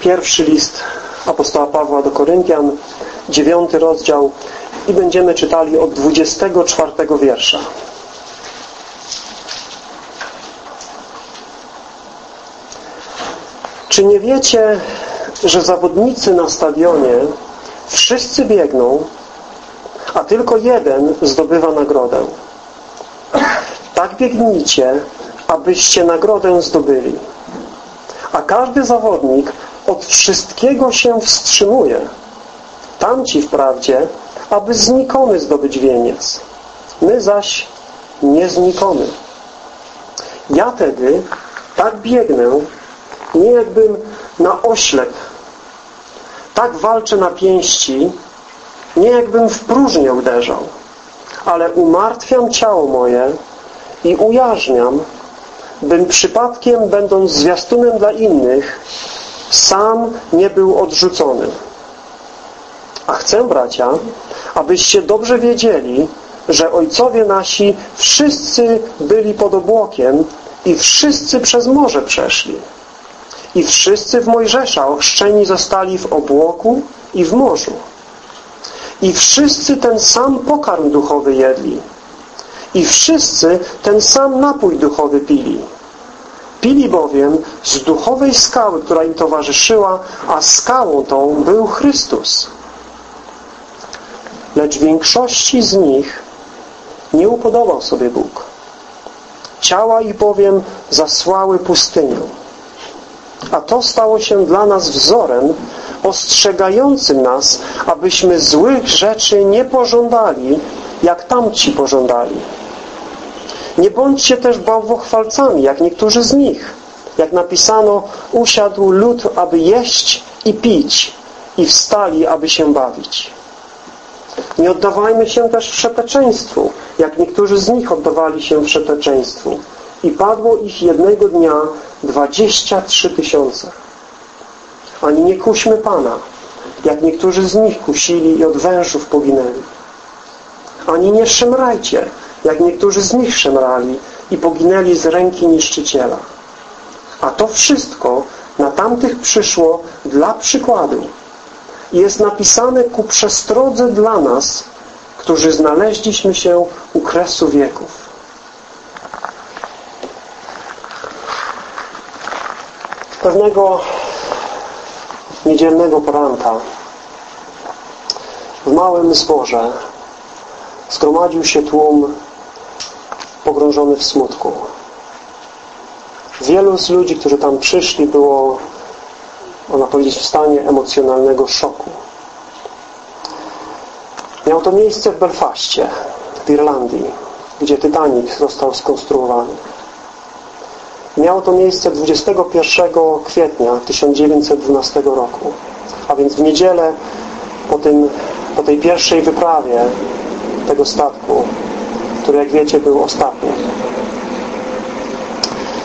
pierwszy list apostoła Pawła do Koryntian, dziewiąty rozdział i będziemy czytali od 24 wiersza. Czy nie wiecie, że zawodnicy na stadionie wszyscy biegną, a tylko jeden zdobywa nagrodę? Tak biegnijcie, abyście nagrodę zdobyli. A każdy zawodnik od wszystkiego się wstrzymuje. Tamci wprawdzie, aby znikomy zdobyć wieniec. My zaś nie znikomy. Ja tedy tak biegnę, nie jakbym na oślep. Tak walczę na pięści, nie jakbym w próżnię uderzał, ale umartwiam ciało moje i ujarzmiam, bym przypadkiem, będąc zwiastunem dla innych, sam nie był odrzucony. A chcę, bracia, abyście dobrze wiedzieli, że ojcowie nasi wszyscy byli pod obłokiem i wszyscy przez morze przeszli. I wszyscy w Mojżesza ochrzczeni zostali w obłoku i w morzu. I wszyscy ten sam pokarm duchowy jedli. I wszyscy ten sam napój duchowy pili. Pili bowiem z duchowej skały, która im towarzyszyła, a skałą tą był Chrystus. Lecz większości z nich nie upodobał sobie Bóg. Ciała ich bowiem zasłały pustynią. A to stało się dla nas wzorem ostrzegającym nas, abyśmy złych rzeczy nie pożądali, jak tamci pożądali. Nie bądźcie też bałwochwalcami, jak niektórzy z nich. Jak napisano, usiadł lud, aby jeść i pić i wstali, aby się bawić. Nie oddawajmy się też wszeteczeństwu, jak niektórzy z nich oddawali się wszeteczeństwu. I padło ich jednego dnia dwadzieścia trzy tysiące. Ani nie kuśmy Pana, jak niektórzy z nich kusili i od wężów poginęli. Ani nie szemrajcie, jak niektórzy z nich szemrali i poginęli z ręki niszczyciela. A to wszystko na tamtych przyszło dla przykładu. I jest napisane ku przestrodze dla nas, którzy znaleźliśmy się u kresu wieków. Pewnego niedzielnego poranka w małym zborze zgromadził się tłum pogrążony w smutku. Wielu z ludzi, którzy tam przyszli, było, można powiedzieć, w stanie emocjonalnego szoku. Miało to miejsce w Belfaście, w Irlandii, gdzie Titanic został skonstruowany. Miało to miejsce 21 kwietnia 1912 roku, a więc w niedzielę po, tym, po tej pierwszej wyprawie tego statku, który jak wiecie był ostatni.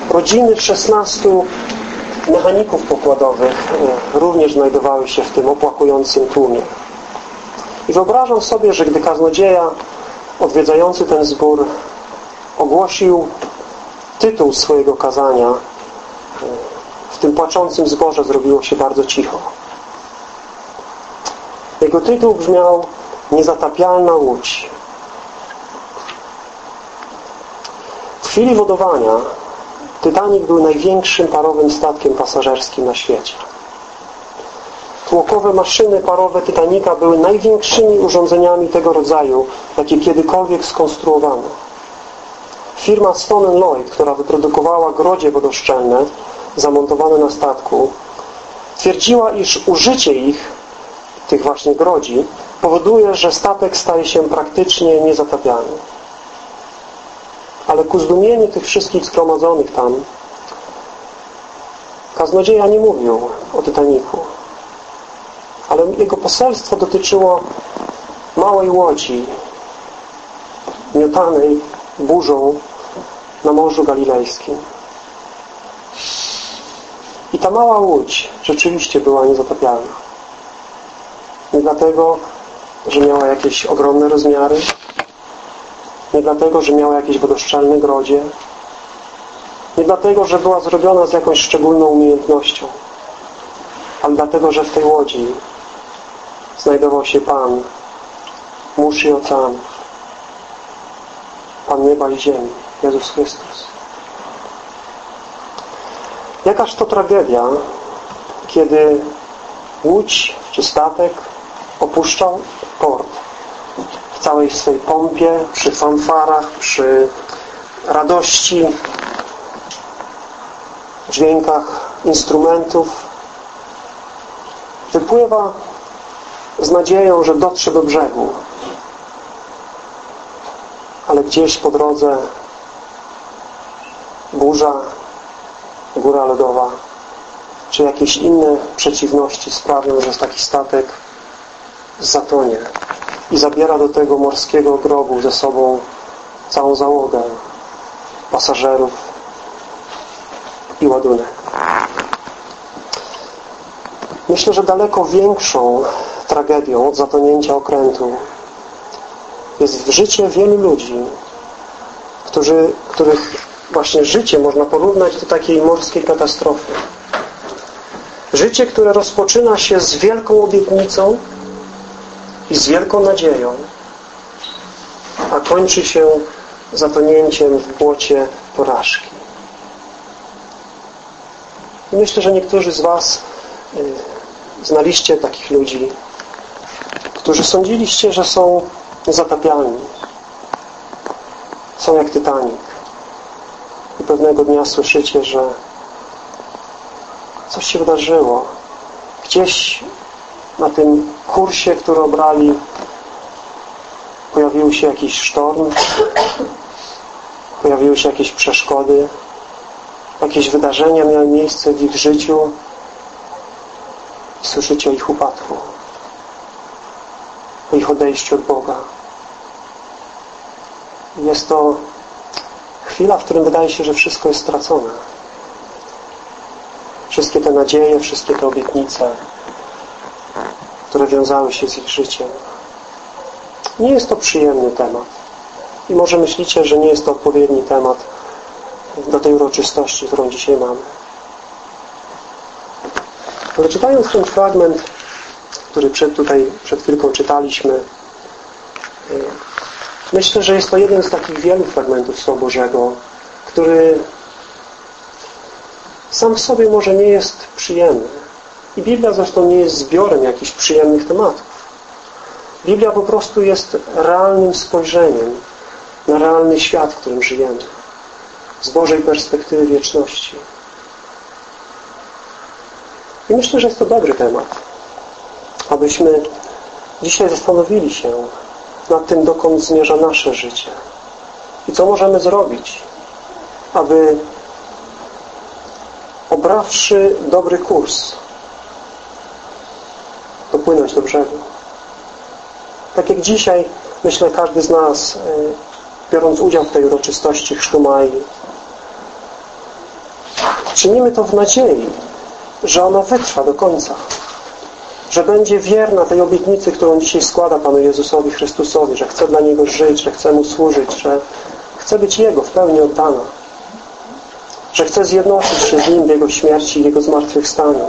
Rodziny 16 mechaników pokładowych e, również znajdowały się w tym opłakującym tłumie. I wyobrażam sobie, że gdy kaznodzieja odwiedzający ten zbór ogłosił tytuł swojego kazania, e, w tym płaczącym zborze zrobiło się bardzo cicho. Jego tytuł brzmiał Niezatapialna łódź. Chwili wodowania Titanic był największym parowym statkiem pasażerskim na świecie. Tłokowe maszyny parowe Titanica były największymi urządzeniami tego rodzaju, jakie kiedykolwiek skonstruowano. Firma Stone Lloyd, która wyprodukowała grodzie wodoszczelne zamontowane na statku, twierdziła, iż użycie ich, tych właśnie grodzi, powoduje, że statek staje się praktycznie niezatapialny. Ale ku zdumieniu tych wszystkich zgromadzonych tam kaznodzieja nie mówił o Titaniku. Ale jego poselstwo dotyczyło małej łodzi miotanej burzą na Morzu Galilejskim. I ta mała łódź rzeczywiście była niezatapialna. Nie dlatego, że miała jakieś ogromne rozmiary, nie dlatego, że miała jakieś wodoszczelne grodzie, nie dlatego, że była zrobiona z jakąś szczególną umiejętnością, ale dlatego, że w tej łodzi znajdował się Pan mórz i oceanów, Pan nieba i ziemi, Jezus Chrystus. Jakaż to tragedia, kiedy łódź czy statek opuszczał port całej swojej pompie, przy fanfarach, przy radości, dźwiękach instrumentów. Wypływa z nadzieją, że dotrze do brzegu. Ale gdzieś po drodze burza, góra lodowa, czy jakieś inne przeciwności sprawią, że taki statek zatonie i zabiera do tego morskiego grobu ze sobą całą załogę pasażerów i ładunek. Myślę, że daleko większą tragedią od zatonięcia okrętu jest życie wielu ludzi, którzy, których właśnie życie można porównać do takiej morskiej katastrofy. Życie, które rozpoczyna się z wielką obietnicą i z wielką nadzieją, a kończy się zatonięciem w błocie porażki. Myślę, że niektórzy z Was y, znaliście takich ludzi, którzy sądziliście, że są zatapialni. Są jak Titanic. I pewnego dnia słyszycie, że coś się wydarzyło. Gdzieś na tym kursie, który obrali, pojawił się jakiś sztorm, pojawiły się jakieś przeszkody, jakieś wydarzenia miały miejsce w ich życiu i słyszycie o ich upadku, o ich odejściu od Boga. Jest to chwila, w którym wydaje się, że wszystko jest stracone. Wszystkie te nadzieje, wszystkie te obietnice, które wiązały się z ich życiem. Nie jest to przyjemny temat. I może myślicie, że nie jest to odpowiedni temat do tej uroczystości, którą dzisiaj mamy. Ale czytając ten fragment, który przed, tutaj przed chwilką czytaliśmy, y, myślę, że jest to jeden z takich wielu fragmentów Słowa Bożego, który sam w sobie może nie jest przyjemny. I Biblia zresztą nie jest zbiorem jakichś przyjemnych tematów. Biblia po prostu jest realnym spojrzeniem na realny świat, w którym żyjemy. Z Bożej perspektywy wieczności. I myślę, że jest to dobry temat. Abyśmy dzisiaj zastanowili się nad tym, dokąd zmierza nasze życie. I co możemy zrobić, aby obrawszy dobry kurs, dopłynąć do brzegu. Tak jak dzisiaj, myślę, każdy z nas, e, biorąc udział w tej uroczystości chrztu Mai, czynimy to w nadziei, że ona wytrwa do końca. Że będzie wierna tej obietnicy, którą dzisiaj składa Panu Jezusowi Chrystusowi, że chce dla Niego żyć, że chce Mu służyć, że chce być Jego w pełni oddana. Że chce zjednoczyć się z Nim w Jego śmierci i Jego zmartwychwstaniu,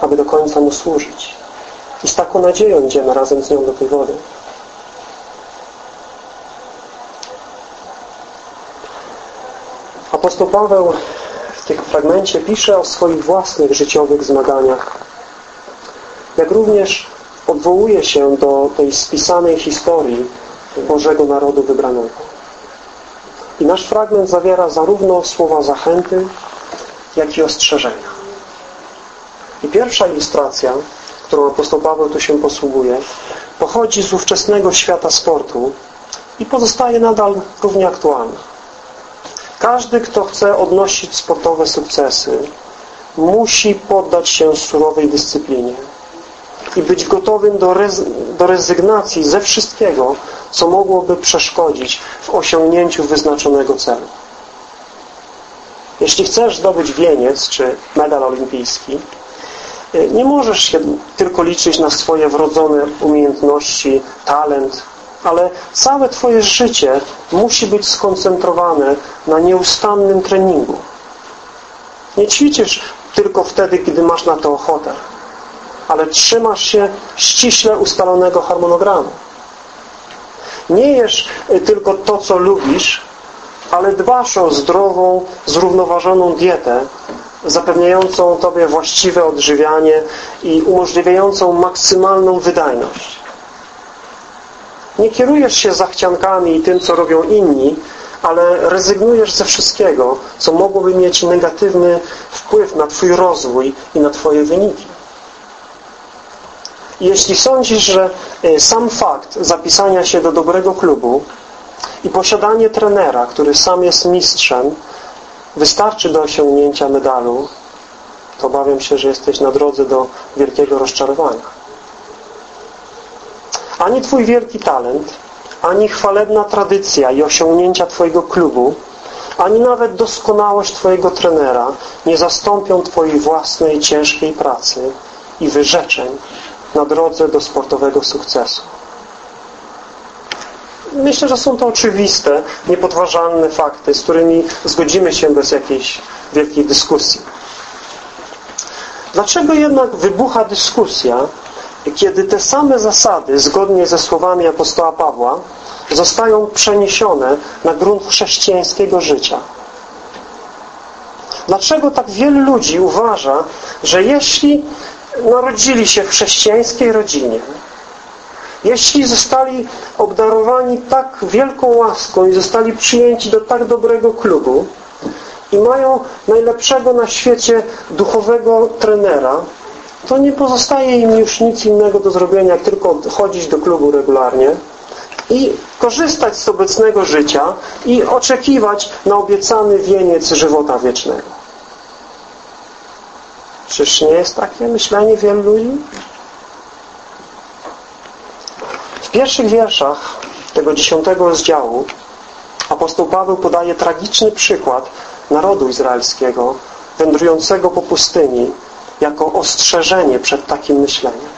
aby do końca Mu służyć. I z taką nadzieją idziemy razem z nią do tej wody. Apostoł Paweł w tym fragmencie pisze o swoich własnych życiowych zmaganiach. Jak również odwołuje się do tej spisanej historii Bożego Narodu wybranego. I nasz fragment zawiera zarówno słowa zachęty, jak i ostrzeżenia. I pierwsza ilustracja którą apostoł Paweł tu się posługuje, pochodzi z ówczesnego świata sportu i pozostaje nadal równie aktualna. Każdy, kto chce odnosić sportowe sukcesy, musi poddać się surowej dyscyplinie i być gotowym do, rez do rezygnacji ze wszystkiego, co mogłoby przeszkodzić w osiągnięciu wyznaczonego celu. Jeśli chcesz zdobyć wieniec czy medal olimpijski, nie możesz się tylko liczyć na swoje wrodzone umiejętności, talent, ale całe Twoje życie musi być skoncentrowane na nieustannym treningu. Nie ćwiczysz tylko wtedy, kiedy masz na to ochotę. ale trzymasz się ściśle ustalonego harmonogramu. Nie jesz y, tylko to, co lubisz, ale dbasz o zdrową, zrównoważoną dietę, zapewniającą Tobie właściwe odżywianie i umożliwiającą maksymalną wydajność. Nie kierujesz się zachciankami i tym, co robią inni, ale rezygnujesz ze wszystkiego, co mogłoby mieć negatywny wpływ na Twój rozwój i na Twoje wyniki. Jeśli sądzisz, że y, sam fakt zapisania się do dobrego klubu i posiadanie trenera, który sam jest mistrzem, wystarczy do osiągnięcia medalu, to obawiam się, że jesteś na drodze do wielkiego rozczarowania. Ani Twój wielki talent, ani chwalebna tradycja i osiągnięcia Twojego klubu, ani nawet doskonałość Twojego trenera nie zastąpią Twojej własnej ciężkiej pracy i wyrzeczeń na drodze do sportowego sukcesu. Myślę, że są to oczywiste, niepodważalne fakty, z którymi zgodzimy się bez jakiejś wielkiej dyskusji. Dlaczego jednak wybucha dyskusja, kiedy te same zasady, zgodnie ze słowami apostoła Pawła, zostają przeniesione na grunt chrześcijańskiego życia? Dlaczego tak wielu ludzi uważa, że jeśli narodzili się w chrześcijańskiej rodzinie, jeśli zostali obdarowani tak wielką łaską i zostali przyjęci do tak dobrego klubu i mają najlepszego na świecie duchowego trenera, to nie pozostaje im już nic innego do zrobienia, jak tylko chodzić do klubu regularnie i korzystać z obecnego życia i oczekiwać na obiecany wieniec żywota wiecznego. Czyż nie jest takie myślenie wielu ludzi? W pierwszych wierszach tego dziesiątego rozdziału apostoł Paweł podaje tragiczny przykład narodu izraelskiego wędrującego po pustyni jako ostrzeżenie przed takim myśleniem.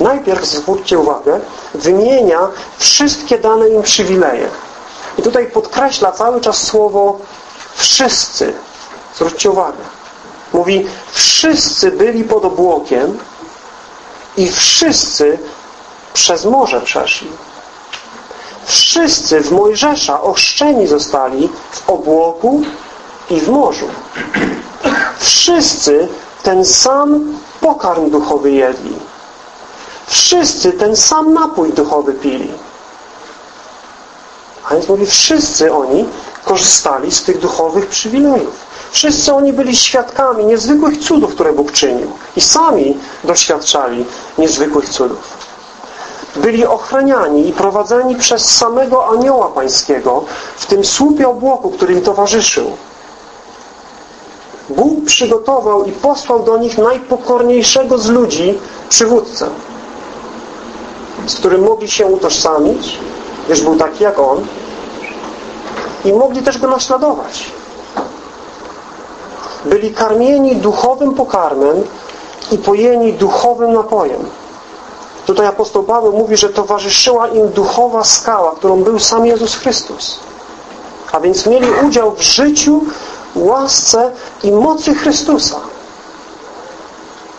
Najpierw, zwróćcie uwagę, wymienia wszystkie dane im przywileje. I tutaj podkreśla cały czas słowo wszyscy. Zwróćcie uwagę. Mówi, wszyscy byli pod obłokiem i wszyscy przez morze przeszli. Wszyscy w Mojżesza ochrzczeni zostali w obłoku i w morzu. Wszyscy ten sam pokarm duchowy jedli. Wszyscy ten sam napój duchowy pili. A więc mówi, wszyscy oni korzystali z tych duchowych przywilejów. Wszyscy oni byli świadkami niezwykłych cudów, które Bóg czynił. I sami doświadczali niezwykłych cudów. Byli ochraniani i prowadzeni przez samego anioła pańskiego w tym słupie obłoku, który im towarzyszył. Bóg przygotował i posłał do nich najpokorniejszego z ludzi przywódcę, z którym mogli się utożsamić, gdyż był taki jak on i mogli też go naśladować byli karmieni duchowym pokarmem i pojeni duchowym napojem. Tutaj apostoł Paweł mówi, że towarzyszyła im duchowa skała, którą był sam Jezus Chrystus. A więc mieli udział w życiu, łasce i mocy Chrystusa.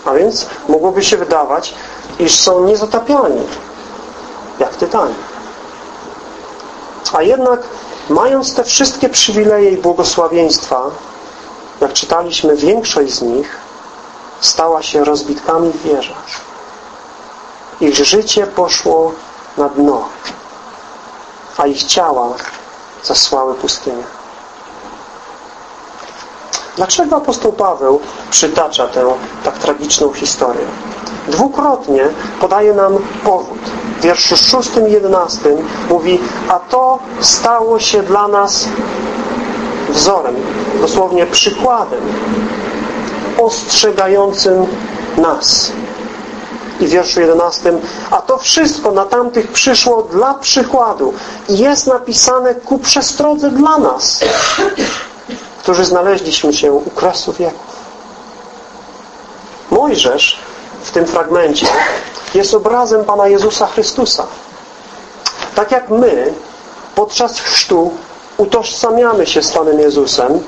A więc mogłoby się wydawać, iż są niezatapialni, jak tytani. A jednak, mając te wszystkie przywileje i błogosławieństwa, jak czytaliśmy, większość z nich stała się rozbitkami w wieżach. Ich życie poszło na dno, a ich ciała zasłały pustynię. Dlaczego apostoł Paweł przytacza tę tak tragiczną historię? Dwukrotnie podaje nam powód. W wierszu 6 i 11 mówi, a to stało się dla nas wzorem, dosłownie przykładem ostrzegającym nas. I wierszu 11 a to wszystko na tamtych przyszło dla przykładu i jest napisane ku przestrodze dla nas, którzy znaleźliśmy się u kresu wieków. Mojżesz w tym fragmencie jest obrazem Pana Jezusa Chrystusa. Tak jak my podczas chrztu utożsamiamy się z Panem Jezusem,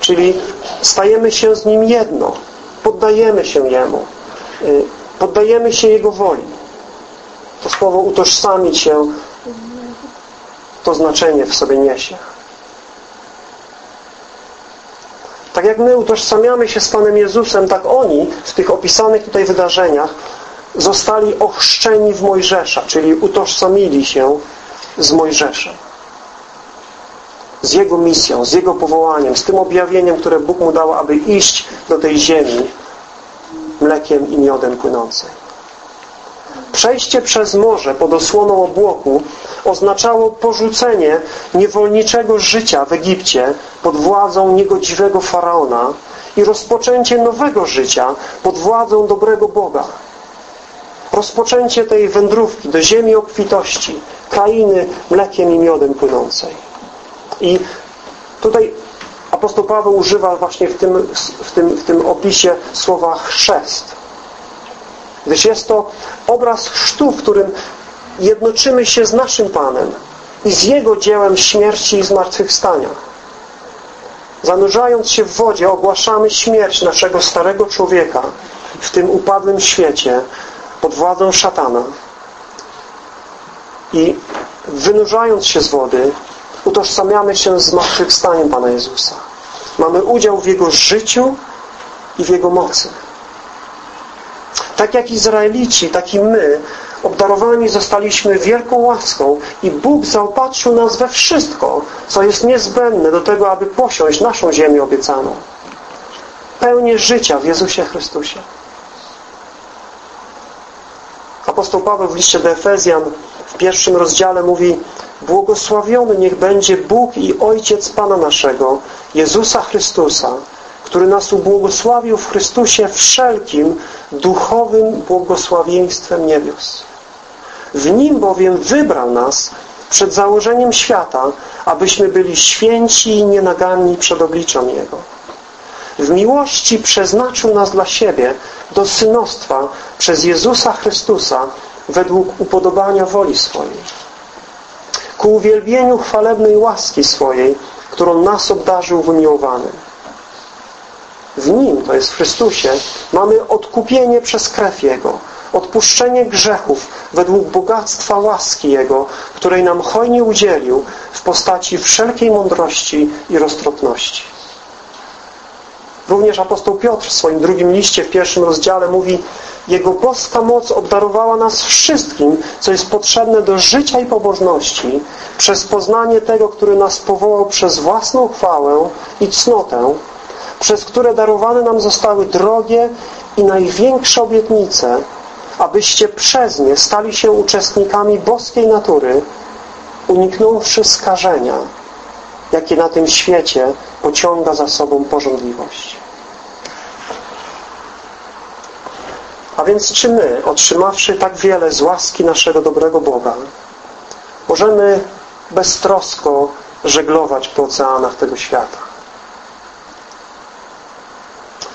czyli stajemy się z Nim jedno, poddajemy się Jemu. Poddajemy się Jego woli. To słowo utożsamić się to znaczenie w sobie niesie. Tak jak my utożsamiamy się z Panem Jezusem, tak oni w tych opisanych tutaj wydarzeniach zostali ochrzczeni w Mojżesza, czyli utożsamili się z Mojżeszem. Z Jego misją, z Jego powołaniem, z tym objawieniem, które Bóg mu dał, aby iść do tej ziemi mlekiem i miodem płynącej. Przejście przez morze pod osłoną obłoku oznaczało porzucenie niewolniczego życia w Egipcie pod władzą niegodziwego Faraona i rozpoczęcie nowego życia pod władzą dobrego Boga. Rozpoczęcie tej wędrówki do ziemi obfitości, krainy mlekiem i miodem płynącej. I tutaj apostoł Paweł używa właśnie w tym, w tym, w tym opisie słowa chrzest. Gdyż jest to obraz chrztu, w którym jednoczymy się z naszym Panem i z Jego dziełem śmierci i zmartwychwstania. Zanurzając się w wodzie ogłaszamy śmierć naszego starego człowieka w tym upadłym świecie pod władzą szatana i wynurzając się z wody utożsamiamy się z zmartwychwstaniem Pana Jezusa. Mamy udział w Jego życiu i w Jego mocy. Tak jak Izraelici, tak i my obdarowani zostaliśmy wielką łaską i Bóg zaopatrzył nas we wszystko, co jest niezbędne do tego, aby posiąść naszą ziemię obiecaną. Pełnię życia w Jezusie Chrystusie. Apostoł Paweł w liście do Efezjan w pierwszym rozdziale mówi Błogosławiony niech będzie Bóg i Ojciec Pana naszego, Jezusa Chrystusa, który nas ubłogosławił w Chrystusie wszelkim duchowym błogosławieństwem niebios. W Nim bowiem wybrał nas przed założeniem świata, abyśmy byli święci i nienaganni przed obliczem Jego. W miłości przeznaczył nas dla siebie do synostwa przez Jezusa Chrystusa według upodobania woli swojej. Ku uwielbieniu chwalebnej łaski swojej, którą nas obdarzył w umiłowanym. W Nim, to jest w Chrystusie, mamy odkupienie przez krew Jego, odpuszczenie grzechów według bogactwa łaski Jego, której nam hojnie udzielił w postaci wszelkiej mądrości i roztropności. Również apostoł Piotr w swoim drugim liście, w pierwszym rozdziale mówi Jego boska moc obdarowała nas wszystkim, co jest potrzebne do życia i pobożności przez poznanie tego, który nas powołał przez własną chwałę i cnotę, przez które darowane nam zostały drogie i największe obietnice, abyście przez nie stali się uczestnikami boskiej natury, uniknąwszy skażenia, jakie na tym świecie pociąga za sobą porządliwość. A więc czy my, otrzymawszy tak wiele z łaski naszego dobrego Boga, możemy beztrosko żeglować po oceanach tego świata?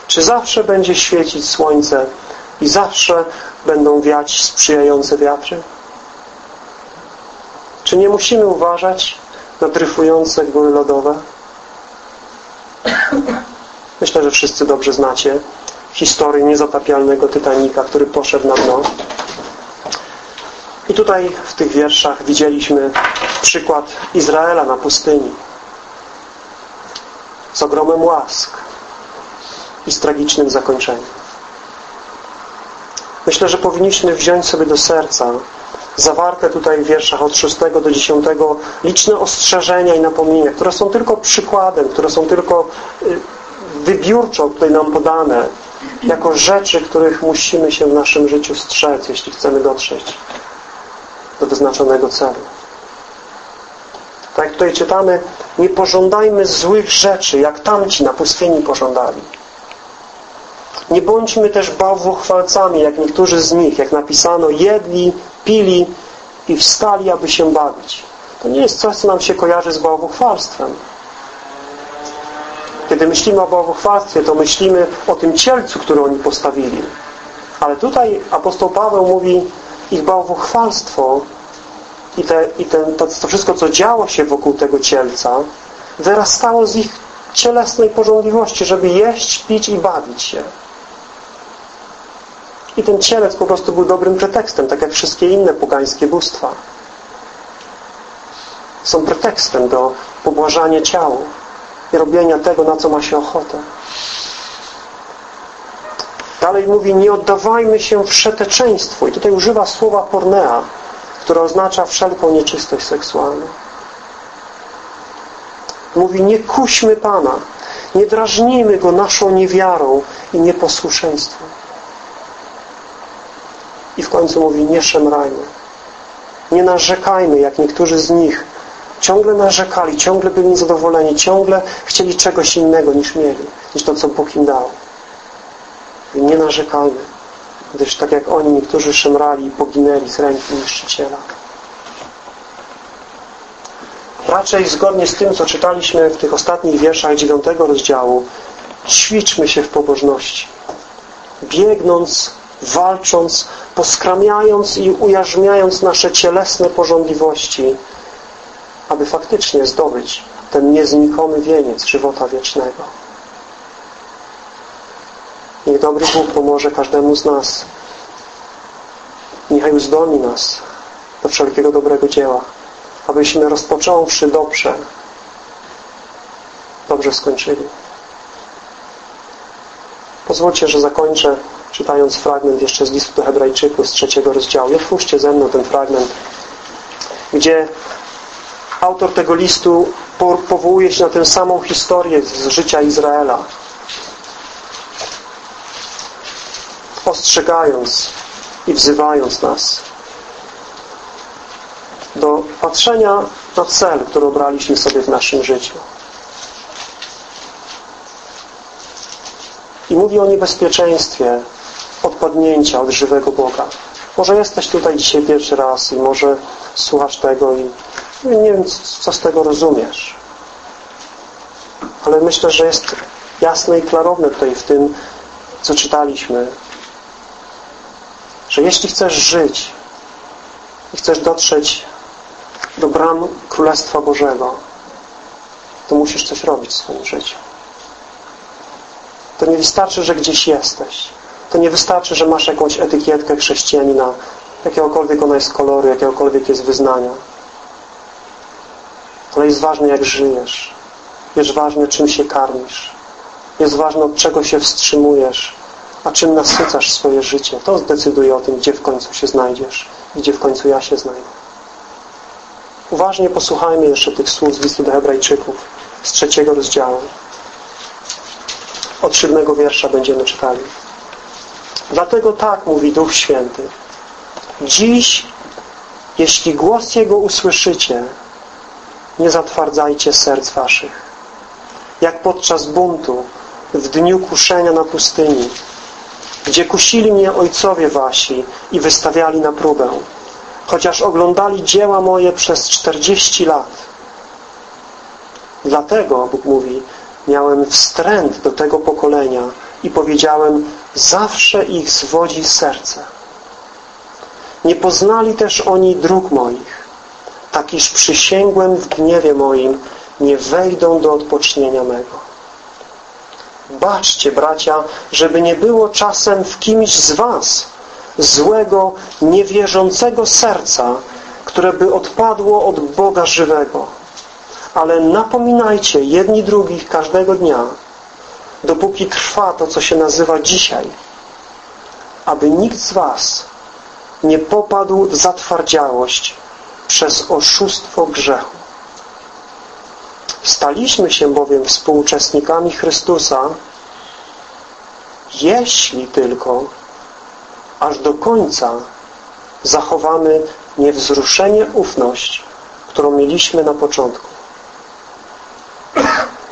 Czy zawsze będzie świecić słońce i zawsze będą wiać sprzyjające wiatry? Czy nie musimy uważać na dryfujące góry lodowe? Myślę, że wszyscy dobrze znacie historię niezatapialnego Titanika, który poszedł na dno. I tutaj w tych wierszach widzieliśmy przykład Izraela na pustyni z ogromem łask i z tragicznym zakończeniem. Myślę, że powinniśmy wziąć sobie do serca zawarte tutaj w wierszach od 6 do 10 liczne ostrzeżenia i napomnienia, które są tylko przykładem, które są tylko y, wybiórczo tutaj nam podane jako rzeczy, których musimy się w naszym życiu strzec, jeśli chcemy dotrzeć do wyznaczonego celu. Tak jak tutaj czytamy, nie pożądajmy złych rzeczy, jak tamci na pustyni pożądali. Nie bądźmy też bałwochwalcami, jak niektórzy z nich, jak napisano, jedli, pili i wstali, aby się bawić. To nie jest coś, co nam się kojarzy z bałwochwalstwem. Kiedy myślimy o bałwochwalstwie, to myślimy o tym cielcu, który oni postawili. Ale tutaj apostoł Paweł mówi, ich bałwochwalstwo i, te, i ten, to, to wszystko, co działo się wokół tego cielca, wyrastało z ich cielesnej porządliwości, żeby jeść, pić i bawić się. I ten cielec po prostu był dobrym pretekstem, tak jak wszystkie inne pogańskie bóstwa. Są pretekstem do pobłażania ciału i robienia tego, na co ma się ochotę. Dalej mówi, nie oddawajmy się wszeteczeństwu. I tutaj używa słowa pornea, które oznacza wszelką nieczystość seksualną. Mówi, nie kuśmy Pana, nie drażnijmy Go naszą niewiarą i nieposłuszeństwem. I w końcu mówi, nie szemrajmy. Nie narzekajmy, jak niektórzy z nich ciągle narzekali, ciągle byli niezadowoleni, ciągle chcieli czegoś innego niż mieli, niż to, co Bóg im dał. I nie narzekajmy, gdyż tak jak oni, niektórzy szemrali i poginęli z ręki niszczyciela. Raczej zgodnie z tym, co czytaliśmy w tych ostatnich wierszach dziewiątego rozdziału, ćwiczmy się w pobożności. Biegnąc, walcząc, poskramiając i ujarzmiając nasze cielesne porządliwości, aby faktycznie zdobyć ten nieznikomy wieniec żywota wiecznego. Niech dobry Bóg pomoże każdemu z nas. Niechaj uzdolni nas do wszelkiego dobrego dzieła abyśmy rozpocząwszy dobrze, dobrze skończyli. Pozwólcie, że zakończę czytając fragment jeszcze z listu do Hebrajczyków z trzeciego rozdziału. I otwórzcie ze mną ten fragment, gdzie autor tego listu powołuje się na tę samą historię z życia Izraela. Ostrzegając i wzywając nas do patrzenia na cel, który obraliśmy sobie w naszym życiu. I mówi o niebezpieczeństwie odpadnięcia od żywego Boga. Może jesteś tutaj dzisiaj pierwszy raz i może słuchasz tego i nie wiem, co z tego rozumiesz. Ale myślę, że jest jasne i klarowne tutaj w tym, co czytaliśmy, że jeśli chcesz żyć i chcesz dotrzeć do bram Królestwa Bożego, to musisz coś robić w swoim życiu. To nie wystarczy, że gdzieś jesteś. To nie wystarczy, że masz jakąś etykietkę chrześcijanina, jakiegokolwiek ona jest koloru, jakiegokolwiek jest wyznania. Ale jest ważne, jak żyjesz. Jest ważne, czym się karmisz. Jest ważne, od czego się wstrzymujesz, a czym nasycasz swoje życie. To zdecyduje o tym, gdzie w końcu się znajdziesz, gdzie w końcu ja się znajdę. Uważnie posłuchajmy jeszcze tych słów z listu do Hebrajczyków z trzeciego rozdziału. Od siódmego wiersza będziemy czytali. Dlatego tak mówi Duch Święty. Dziś, jeśli głos Jego usłyszycie, nie zatwardzajcie serc waszych. Jak podczas buntu, w dniu kuszenia na pustyni, gdzie kusili mnie ojcowie wasi i wystawiali na próbę chociaż oglądali dzieła moje przez 40 lat. Dlatego, Bóg mówi, miałem wstręt do tego pokolenia i powiedziałem, zawsze ich zwodzi serce. Nie poznali też oni dróg moich, tak iż przysięgłem w gniewie moim, nie wejdą do odpocznienia mego. Baczcie, bracia, żeby nie było czasem w kimś z was, złego, niewierzącego serca, które by odpadło od Boga żywego. Ale napominajcie jedni drugich każdego dnia, dopóki trwa to, co się nazywa dzisiaj, aby nikt z was nie popadł w zatwardziałość przez oszustwo grzechu. Staliśmy się bowiem współuczestnikami Chrystusa, jeśli tylko aż do końca zachowamy niewzruszenie ufność, którą mieliśmy na początku.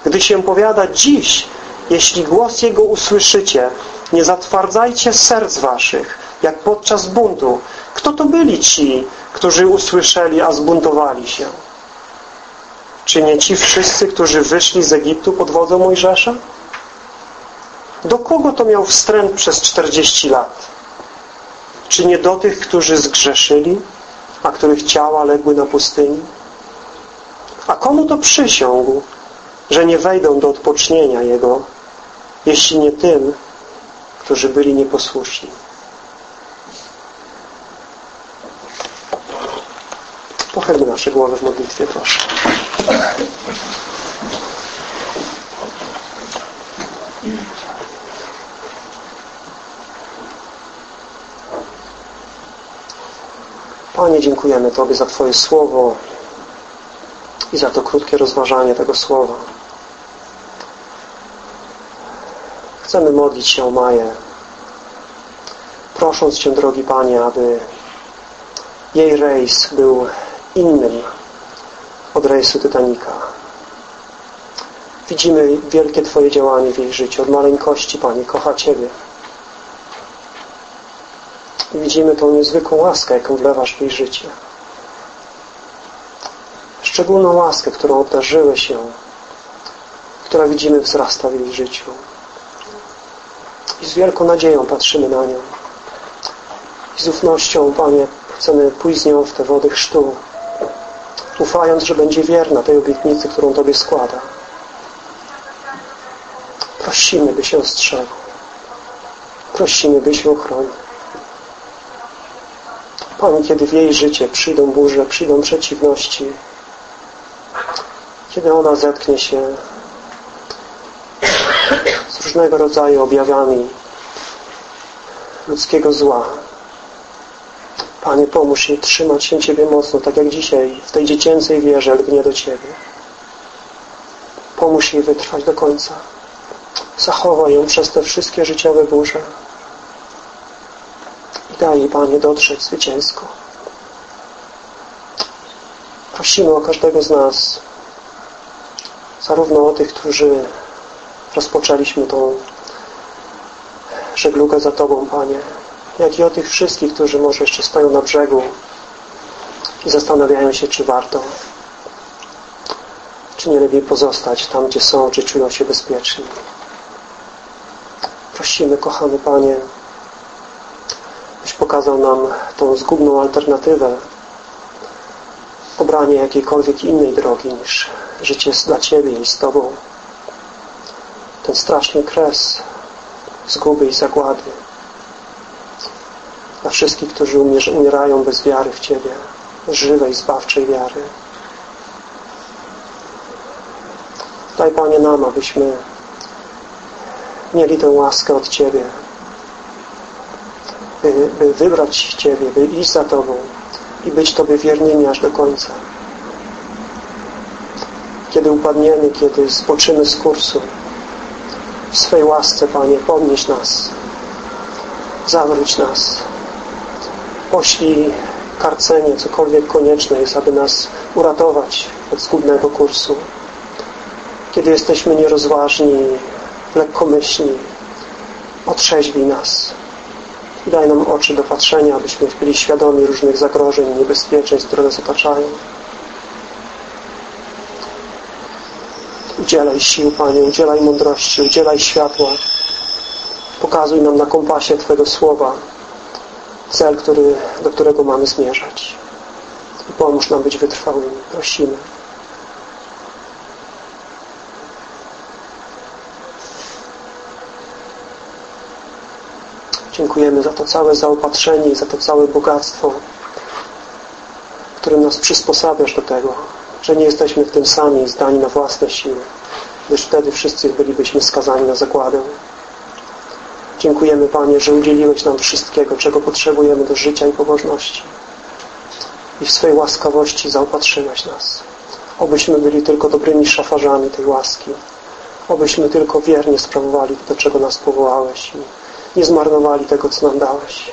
Gdy się powiada dziś, jeśli głos Jego usłyszycie, nie zatwardzajcie serc waszych, jak podczas buntu. Kto to byli ci, którzy usłyszeli, a zbuntowali się? Czy nie ci wszyscy, którzy wyszli z Egiptu pod wodzą Mojżesza? Do kogo to miał wstręt przez 40 lat? Czy nie do tych, którzy zgrzeszyli, a których ciała legły na pustyni? A komu to przysiągł, że nie wejdą do odpocznienia Jego, jeśli nie tym, którzy byli nieposłuszni. Pochylmy nasze głowy w modlitwie, proszę. Panie, dziękujemy Tobie za Twoje słowo i za to krótkie rozważanie tego słowa. Chcemy modlić się o Maję, prosząc Cię, drogi Panie, aby jej rejs był innym od rejsu Titanika. Widzimy wielkie Twoje działanie w jej życiu. Od maleńkości, Panie, kocha Ciebie. I widzimy tą niezwykłą łaskę, jaką wlewasz w jej życie. Szczególną łaskę, którą obdarzyły się, która widzimy wzrasta w jej życiu. I z wielką nadzieją patrzymy na nią. I z ufnością, Panie, chcemy pójść z nią w te wody chrztu, ufając, że będzie wierna tej obietnicy, którą Tobie składa. Prosimy, by się ostrzegł. Prosimy, by się ochronił. Panie, kiedy w jej życie przyjdą burze, przyjdą przeciwności, kiedy ona zetknie się różnego rodzaju objawami ludzkiego zła, Panie, pomóż jej trzymać się Ciebie mocno, tak jak dzisiaj w tej dziecięcej wierze lgnie do Ciebie. Pomóż jej wytrwać do końca. Zachowaj ją przez te wszystkie życiowe burze. I daj jej, Panie, dotrzeć zwycięsko. Prosimy o każdego z nas, zarówno o tych, którzy rozpoczęliśmy tą żeglugę za Tobą, Panie, jak i o tych wszystkich, którzy może jeszcze stoją na brzegu i zastanawiają się, czy warto, czy nie lepiej pozostać tam, gdzie są, czy czują się bezpieczni. Prosimy, kochany Panie, byś pokazał nam tą zgubną alternatywę obranie jakiejkolwiek innej drogi niż życie dla Ciebie i z Tobą. Ten straszny kres zguby i zagłady dla wszystkich, którzy umierają bez wiary w Ciebie, żywej, zbawczej wiary. Daj Panie nam, abyśmy mieli tę łaskę od Ciebie, by, by wybrać Ciebie, by iść za Tobą i być Tobie wiernymi aż do końca. Kiedy upadniemy, kiedy spoczymy z kursu, w swej łasce, Panie, podnieś nas, zawróć nas, poślij karcenie, cokolwiek konieczne jest, aby nas uratować od zgubnego kursu. Kiedy jesteśmy nierozważni, lekkomyślni, otrzeźwij nas i daj nam oczy do patrzenia, abyśmy byli świadomi różnych zagrożeń niebezpieczeństw, które nas otaczają. Udzielaj sił, Panie, udzielaj mądrości, udzielaj światła. Pokazuj nam na kompasie Twojego Słowa cel, który, do którego mamy zmierzać. I pomóż nam być wytrwałymi. Prosimy. Dziękujemy za to całe zaopatrzenie i za to całe bogactwo, którym nas przysposabiasz do tego, że nie jesteśmy w tym sami zdani na własne siły, gdyż wtedy wszyscy bylibyśmy skazani na zagładę. Dziękujemy Panie, że udzieliłeś nam wszystkiego, czego potrzebujemy do życia i pobożności. I w swojej łaskawości zaopatrzyłeś nas. Obyśmy byli tylko dobrymi szafarzami tej łaski. Obyśmy tylko wiernie sprawowali to, do czego nas powołałeś i nie zmarnowali tego, co nam dałeś.